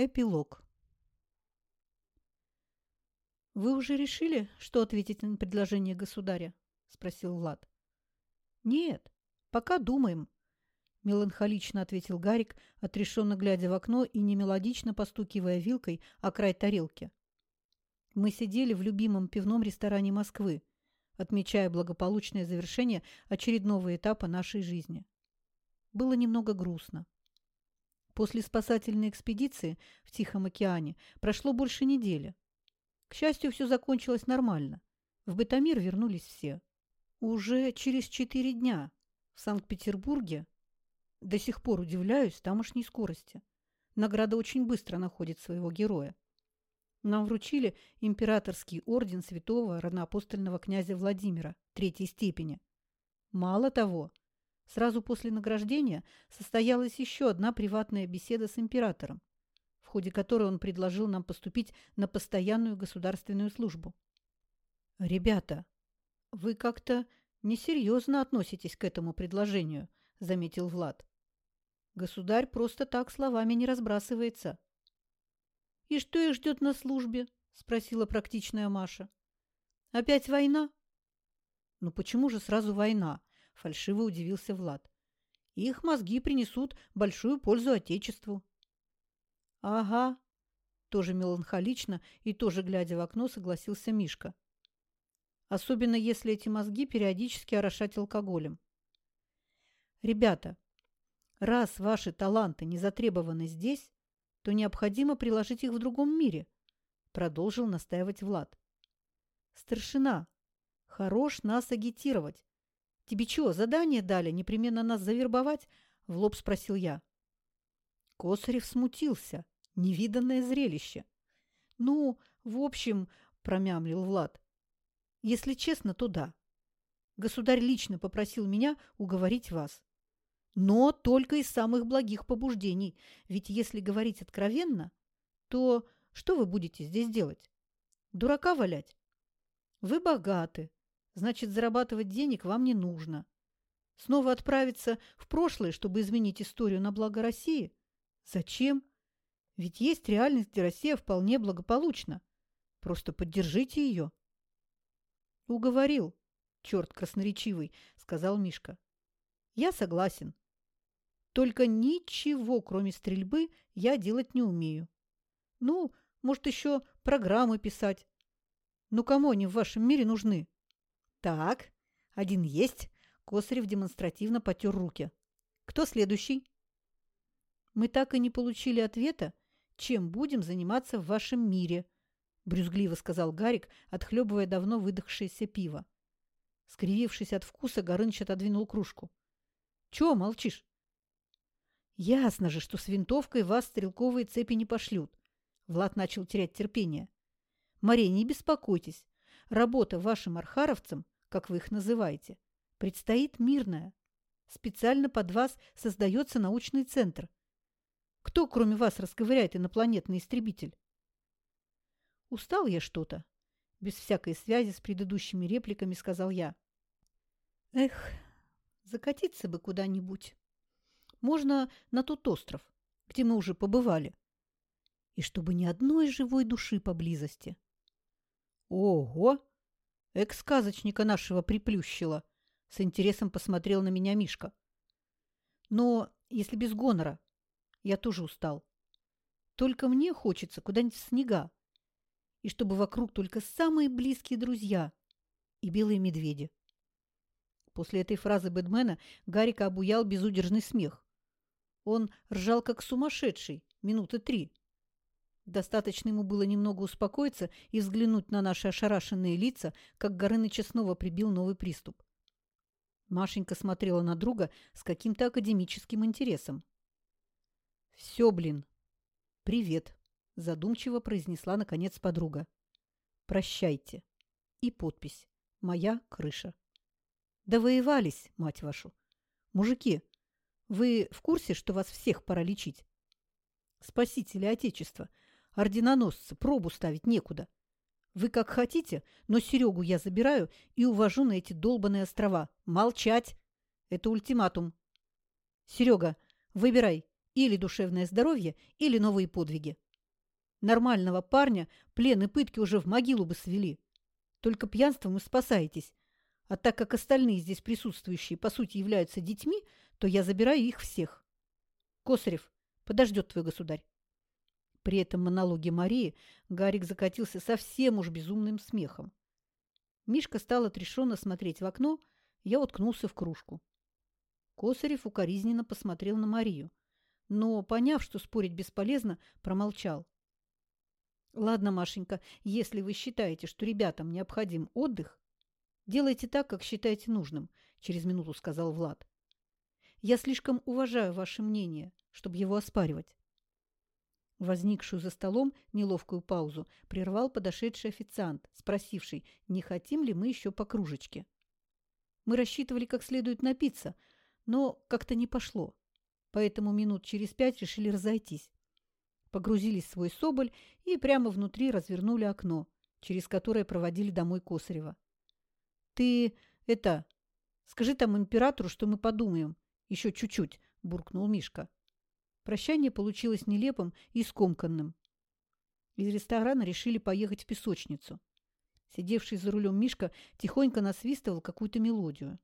Эпилог. «Вы уже решили, что ответить на предложение государя?» – спросил Влад. «Нет, пока думаем», – меланхолично ответил Гарик, отрешенно глядя в окно и немелодично постукивая вилкой о край тарелки. Мы сидели в любимом пивном ресторане Москвы, отмечая благополучное завершение очередного этапа нашей жизни. Было немного грустно. После спасательной экспедиции в Тихом океане прошло больше недели. К счастью, все закончилось нормально. В Бетамир вернулись все. Уже через четыре дня в Санкт-Петербурге до сих пор удивляюсь тамошней скорости. Награда очень быстро находит своего героя. Нам вручили императорский орден святого равноапостольного князя Владимира третьей степени. Мало того, Сразу после награждения состоялась еще одна приватная беседа с императором, в ходе которой он предложил нам поступить на постоянную государственную службу. «Ребята, вы как-то несерьезно относитесь к этому предложению», – заметил Влад. «Государь просто так словами не разбрасывается». «И что их ждет на службе?» – спросила практичная Маша. «Опять война?» «Ну почему же сразу война?» Фальшиво удивился Влад. Их мозги принесут большую пользу Отечеству. Ага, тоже меланхолично и тоже глядя в окно согласился Мишка. Особенно если эти мозги периодически орошать алкоголем. Ребята, раз ваши таланты не затребованы здесь, то необходимо приложить их в другом мире, продолжил настаивать Влад. Старшина, хорош нас агитировать, «Тебе что, задание дали непременно нас завербовать?» – в лоб спросил я. Косарев смутился. Невиданное зрелище. «Ну, в общем, – промямлил Влад. Если честно, то да. Государь лично попросил меня уговорить вас. Но только из самых благих побуждений, ведь если говорить откровенно, то что вы будете здесь делать? Дурака валять? Вы богаты, Значит, зарабатывать денег вам не нужно. Снова отправиться в прошлое, чтобы изменить историю на благо России? Зачем? Ведь есть реальность, где Россия вполне благополучна. Просто поддержите ее. Уговорил, черт красноречивый, сказал Мишка. Я согласен. Только ничего, кроме стрельбы, я делать не умею. Ну, может, еще программы писать. Ну, кому они в вашем мире нужны? Так, один есть. Косарев демонстративно потер руки. Кто следующий? Мы так и не получили ответа, чем будем заниматься в вашем мире, брюзгливо сказал Гарик, отхлебывая давно выдохшееся пиво. Скривившись от вкуса, Горыныч отодвинул кружку. Чего молчишь? Ясно же, что с винтовкой вас стрелковые цепи не пошлют. Влад начал терять терпение. Мария, не беспокойтесь. Работа вашим архаровцам, как вы их называете, предстоит мирная. Специально под вас создается научный центр. Кто, кроме вас, расковыряет инопланетный истребитель? Устал я что-то. Без всякой связи с предыдущими репликами сказал я. Эх, закатиться бы куда-нибудь. Можно на тот остров, где мы уже побывали. И чтобы ни одной живой души поблизости. Ого! Экс-сказочника нашего приплющило. С интересом посмотрел на меня Мишка. Но если без гонора, я тоже устал. Только мне хочется куда-нибудь в снега. И чтобы вокруг только самые близкие друзья и белые медведи. После этой фразы Бэдмена Гарика обуял безудержный смех. Он ржал как сумасшедший минуты три. Достаточно ему было немного успокоиться и взглянуть на наши ошарашенные лица, как Горыныча снова прибил новый приступ. Машенька смотрела на друга с каким-то академическим интересом. «Все, блин! Привет!» – задумчиво произнесла, наконец, подруга. «Прощайте!» И подпись «Моя крыша». «Довоевались, мать вашу! Мужики, вы в курсе, что вас всех пора лечить? Спасители Отечества – орденоносцы, пробу ставить некуда. Вы как хотите, но Серегу я забираю и увожу на эти долбанные острова. Молчать! Это ультиматум. Серега, выбирай или душевное здоровье, или новые подвиги. Нормального парня плен и пытки уже в могилу бы свели. Только пьянством и спасаетесь. А так как остальные здесь присутствующие, по сути, являются детьми, то я забираю их всех. Косарев, подождет твой государь. При этом монологе Марии Гарик закатился совсем уж безумным смехом. Мишка стал отрешенно смотреть в окно, я уткнулся в кружку. Косарев укоризненно посмотрел на Марию, но, поняв, что спорить бесполезно, промолчал. «Ладно, Машенька, если вы считаете, что ребятам необходим отдых, делайте так, как считаете нужным», – через минуту сказал Влад. «Я слишком уважаю ваше мнение, чтобы его оспаривать. Возникшую за столом неловкую паузу прервал подошедший официант, спросивший, не хотим ли мы еще по кружечке. Мы рассчитывали как следует напиться, но как-то не пошло, поэтому минут через пять решили разойтись. Погрузились в свой соболь и прямо внутри развернули окно, через которое проводили домой Косарева. «Ты это... Скажи там императору, что мы подумаем. Еще чуть-чуть», – буркнул Мишка. Прощание получилось нелепым и скомканным. Из ресторана решили поехать в песочницу. Сидевший за рулем Мишка тихонько насвистывал какую-то мелодию.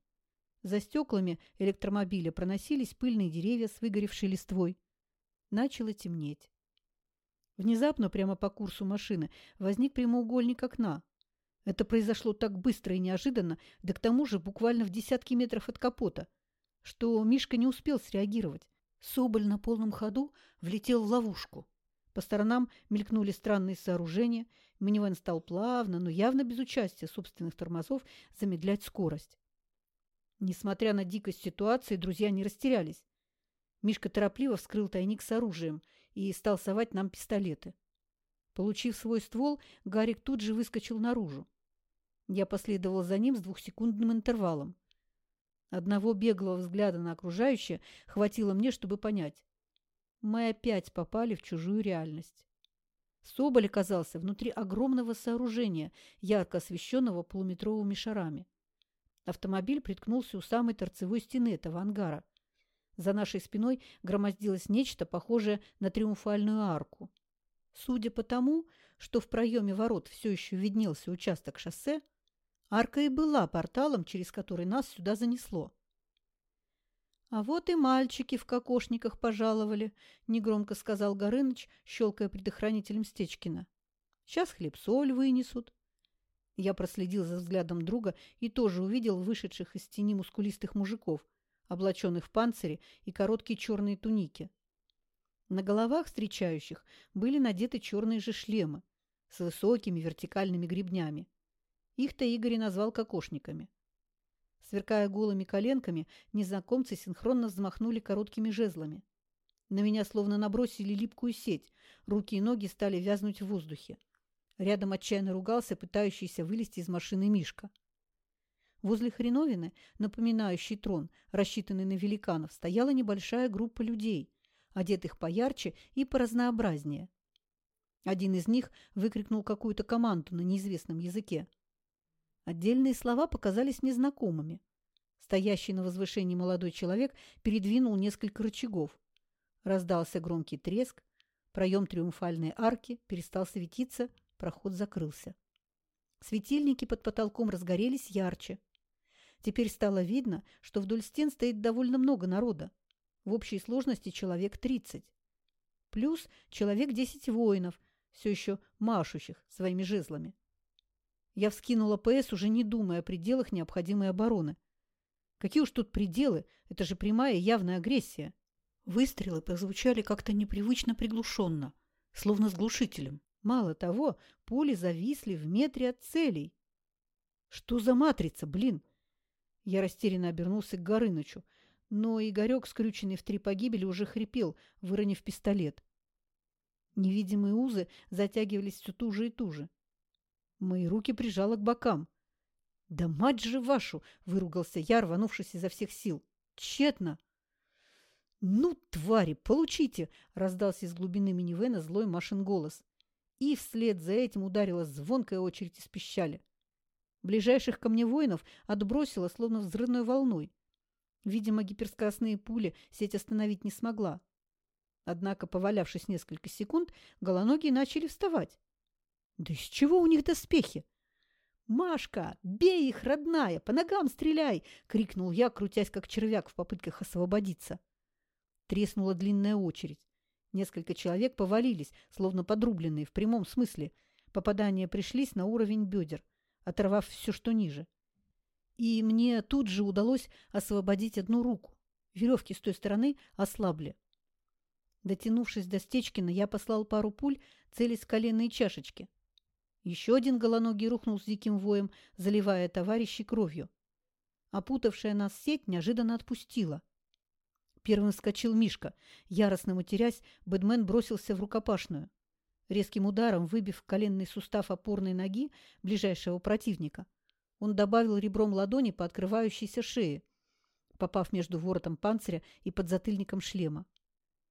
За стеклами электромобиля проносились пыльные деревья с выгоревшей листвой. Начало темнеть. Внезапно, прямо по курсу машины, возник прямоугольник окна. Это произошло так быстро и неожиданно, да к тому же буквально в десятки метров от капота, что Мишка не успел среагировать. Соболь на полном ходу влетел в ловушку. По сторонам мелькнули странные сооружения. Минивэн стал плавно, но явно без участия собственных тормозов замедлять скорость. Несмотря на дикость ситуации, друзья не растерялись. Мишка торопливо вскрыл тайник с оружием и стал совать нам пистолеты. Получив свой ствол, Гарик тут же выскочил наружу. Я последовал за ним с двухсекундным интервалом. Одного беглого взгляда на окружающее хватило мне, чтобы понять. Мы опять попали в чужую реальность. Соболь оказался внутри огромного сооружения, ярко освещенного полуметровыми шарами. Автомобиль приткнулся у самой торцевой стены этого ангара. За нашей спиной громоздилось нечто, похожее на триумфальную арку. Судя по тому, что в проеме ворот все еще виднелся участок шоссе, Арка и была порталом, через который нас сюда занесло. «А вот и мальчики в кокошниках пожаловали», – негромко сказал Горыныч, щелкая предохранителем Стечкина. «Сейчас хлеб-соль вынесут». Я проследил за взглядом друга и тоже увидел вышедших из тени мускулистых мужиков, облаченных в панцире и короткие черные туники. На головах встречающих были надеты черные же шлемы с высокими вертикальными гребнями. Их-то Игорь и назвал кокошниками. Сверкая голыми коленками, незнакомцы синхронно взмахнули короткими жезлами. На меня словно набросили липкую сеть, руки и ноги стали вязнуть в воздухе. Рядом отчаянно ругался пытающийся вылезти из машины Мишка. Возле хреновины, напоминающей трон, рассчитанный на великанов, стояла небольшая группа людей, одетых поярче и поразнообразнее. Один из них выкрикнул какую-то команду на неизвестном языке. Отдельные слова показались незнакомыми. Стоящий на возвышении молодой человек передвинул несколько рычагов. Раздался громкий треск, проем триумфальной арки перестал светиться, проход закрылся. Светильники под потолком разгорелись ярче. Теперь стало видно, что вдоль стен стоит довольно много народа. В общей сложности человек 30. Плюс человек 10 воинов, все еще машущих своими жезлами. Я вскинула ПС, уже не думая о пределах необходимой обороны. Какие уж тут пределы? Это же прямая явная агрессия. Выстрелы прозвучали как-то непривычно приглушенно, словно с глушителем. Мало того, пули зависли в метре от целей. Что за матрица, блин? Я растерянно обернулся к Горынычу, но Игорек, скрюченный в три погибели, уже хрипел, выронив пистолет. Невидимые узы затягивались все туже и туже. Мои руки прижала к бокам. «Да мать же вашу!» – выругался я, рванувшись изо всех сил. «Тщетно!» «Ну, твари, получите!» – раздался из глубины минивэна злой Машин голос. И вслед за этим ударила звонкая очередь из пищали. Ближайших ко мне воинов отбросило, словно взрывной волной. Видимо, гиперскоростные пули сеть остановить не смогла. Однако, повалявшись несколько секунд, голоногие начали вставать. Да из чего у них доспехи? «Машка, бей их, родная! По ногам стреляй!» — крикнул я, крутясь как червяк в попытках освободиться. Треснула длинная очередь. Несколько человек повалились, словно подрубленные, в прямом смысле. Попадания пришлись на уровень бедер, оторвав все, что ниже. И мне тут же удалось освободить одну руку. Веревки с той стороны ослабли. Дотянувшись до Стечкина, я послал пару пуль, целясь в коленные чашечки. Еще один голоногий рухнул с диким воем, заливая товарищей кровью. Опутавшая нас сеть неожиданно отпустила. Первым вскочил Мишка. Яростно матерясь, Бэдмен бросился в рукопашную. Резким ударом, выбив коленный сустав опорной ноги ближайшего противника, он добавил ребром ладони по открывающейся шее, попав между воротом панциря и подзатыльником шлема.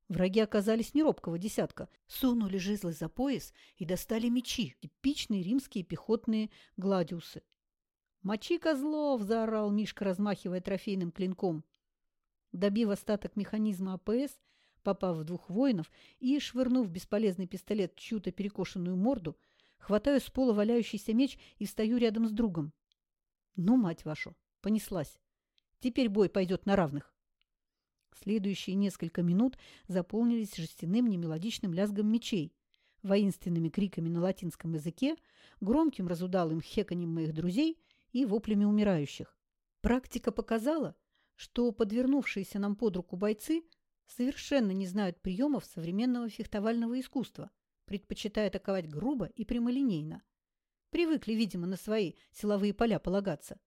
Враги оказались неробкого десятка, сунули жезлы за пояс и достали мечи, типичные римские пехотные гладиусы. «Мочи козлов!» – заорал Мишка, размахивая трофейным клинком. Добив остаток механизма АПС, попав в двух воинов и, швырнув бесполезный пистолет в чью-то перекошенную морду, хватаю с пола валяющийся меч и встаю рядом с другом. «Ну, мать вашу!» – понеслась. «Теперь бой пойдет на равных». Следующие несколько минут заполнились жестяным немелодичным лязгом мечей, воинственными криками на латинском языке, громким разудалым хеканьем моих друзей и воплями умирающих. Практика показала, что подвернувшиеся нам под руку бойцы совершенно не знают приемов современного фехтовального искусства, предпочитая атаковать грубо и прямолинейно. Привыкли, видимо, на свои силовые поля полагаться.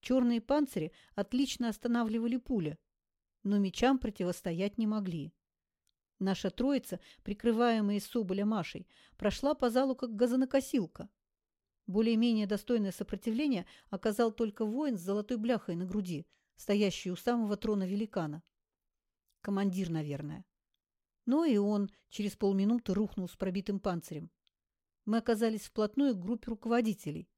Черные панцири отлично останавливали пули, но мечам противостоять не могли. Наша троица, прикрываемая Соболя Машей, прошла по залу как газонокосилка. Более-менее достойное сопротивление оказал только воин с золотой бляхой на груди, стоящий у самого трона великана. Командир, наверное. Но и он через полминуты рухнул с пробитым панцирем. Мы оказались вплотную к группе руководителей,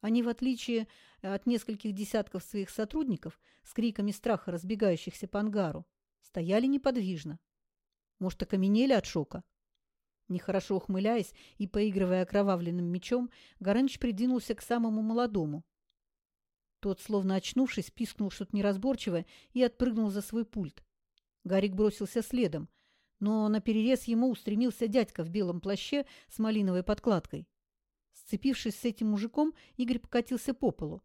они, в отличие э, от нескольких десятков своих сотрудников, с криками страха разбегающихся по ангару, стояли неподвижно. Может, окаменели от шока? Нехорошо ухмыляясь и поигрывая окровавленным мечом, Горыныч придвинулся к самому молодому. Тот, словно очнувшись, пискнул что-то неразборчивое и отпрыгнул за свой пульт. Гарик бросился следом, но на перерез ему устремился дядька в белом плаще с малиновой подкладкой. Сцепившись с этим мужиком, Игорь покатился по полу,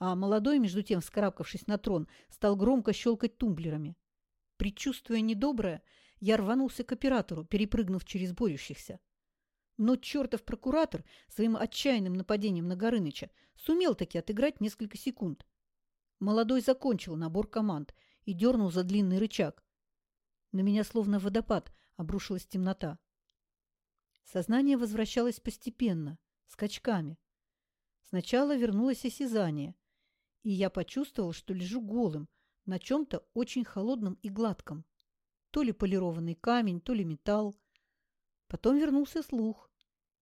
а молодой, между тем вскарабкавшись на трон, стал громко щелкать тумблерами. Предчувствуя недоброе, я рванулся к оператору, перепрыгнув через борющихся. Но чертов прокуратор своим отчаянным нападением на Горыныча сумел таки отыграть несколько секунд. Молодой закончил набор команд и дернул за длинный рычаг. На меня словно водопад обрушилась темнота. Сознание возвращалось постепенно, скачками. Сначала вернулось осязание, и я почувствовал, что лежу голым на чем-то очень холодном и гладком. То ли полированный камень, то ли металл. Потом вернулся слух.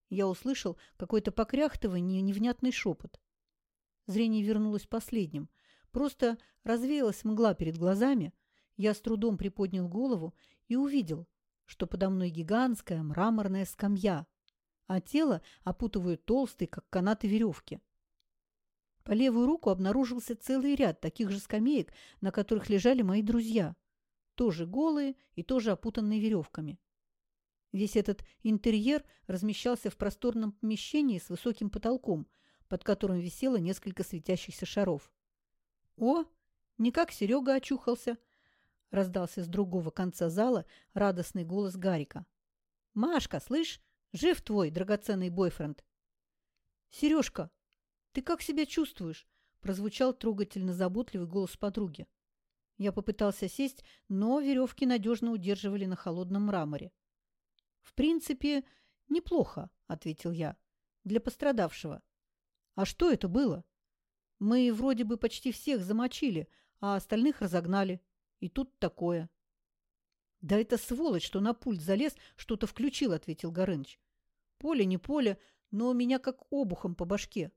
Я услышал какое-то покряхтывание и невнятный шепот. Зрение вернулось последним. Просто развеялась мгла перед глазами. Я с трудом приподнял голову и увидел, что подо мной гигантская мраморная скамья, а тело опутывают толстые, как канаты, веревки. По левую руку обнаружился целый ряд таких же скамеек, на которых лежали мои друзья, тоже голые и тоже опутанные веревками. Весь этот интерьер размещался в просторном помещении с высоким потолком, под которым висело несколько светящихся шаров. «О, не как Серега очухался!» — раздался с другого конца зала радостный голос Гарика. «Машка, слышь, Жив твой драгоценный бойфренд. Сережка, ты как себя чувствуешь? Прозвучал трогательно заботливый голос подруги. Я попытался сесть, но веревки надежно удерживали на холодном мраморе. В принципе, неплохо, ответил я, для пострадавшего. А что это было? Мы вроде бы почти всех замочили, а остальных разогнали. И тут такое. «Да это сволочь, что на пульт залез, что-то включил», — ответил Горыныч. «Поле не поле, но у меня как обухом по башке.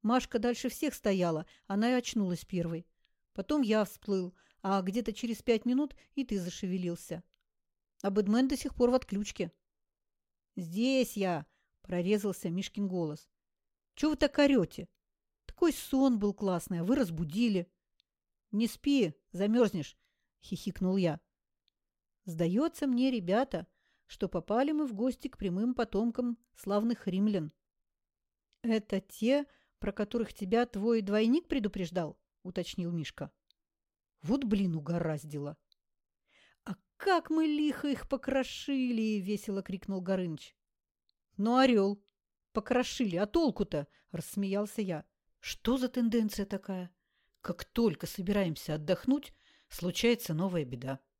Машка дальше всех стояла, она и очнулась первой. Потом я всплыл, а где-то через пять минут и ты зашевелился». а Бэдмен до сих пор в отключке. «Здесь я!» – прорезался Мишкин голос. «Чего вы так орете? Такой сон был классный, а вы разбудили». «Не спи, замерзнешь!» – хихикнул я. «Сдается мне, ребята, что попали мы в гости к прямым потомкам славных римлян». «Это те, про которых тебя твой двойник предупреждал?» – уточнил Мишка. «Вот, блин, угораздило!» «А как мы лихо их покрошили!» – весело крикнул Горыныч. «Ну, орел! Покрошили, а толку-то?» – рассмеялся я. «Что за тенденция такая? Как только собираемся отдохнуть, случается новая беда.